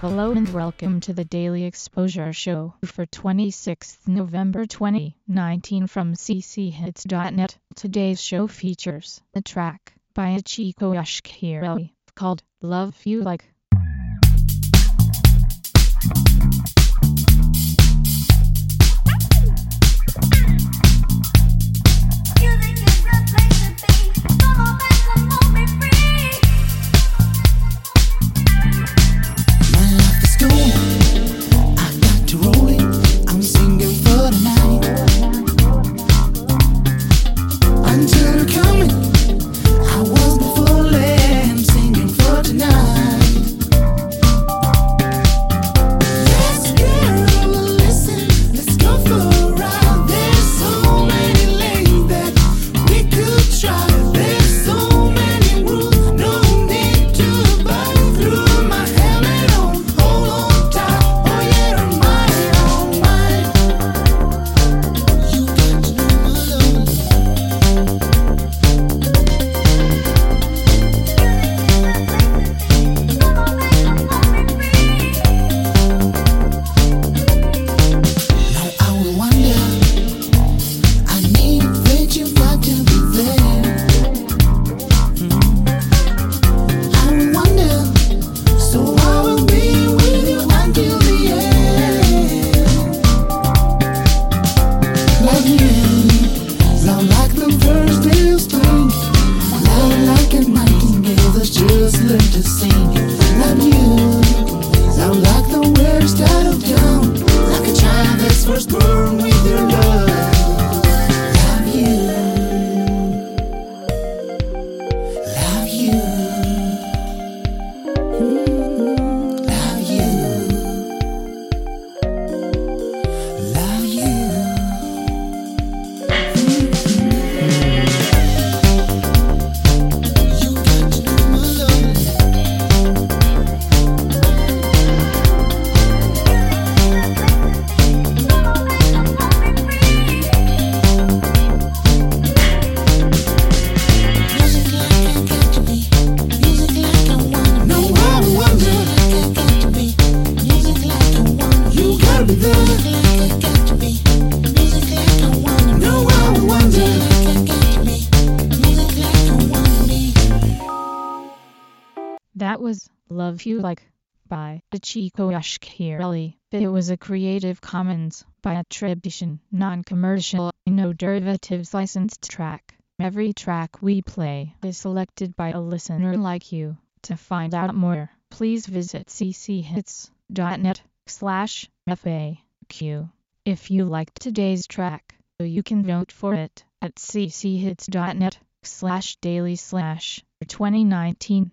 Hello and welcome to the Daily Exposure Show for 26th November 2019 from cchits.net. Today's show features a track by Ichiko Ashkirelli called Love You Like. That was Love You Like by Ichiko Ashkirelli. It was a Creative Commons by attribution, non-commercial, no derivatives licensed track. Every track we play is selected by a listener like you. To find out more, please visit cchits.net slash FAQ. If you liked today's track, you can vote for it at cchits.net slash daily slash 2019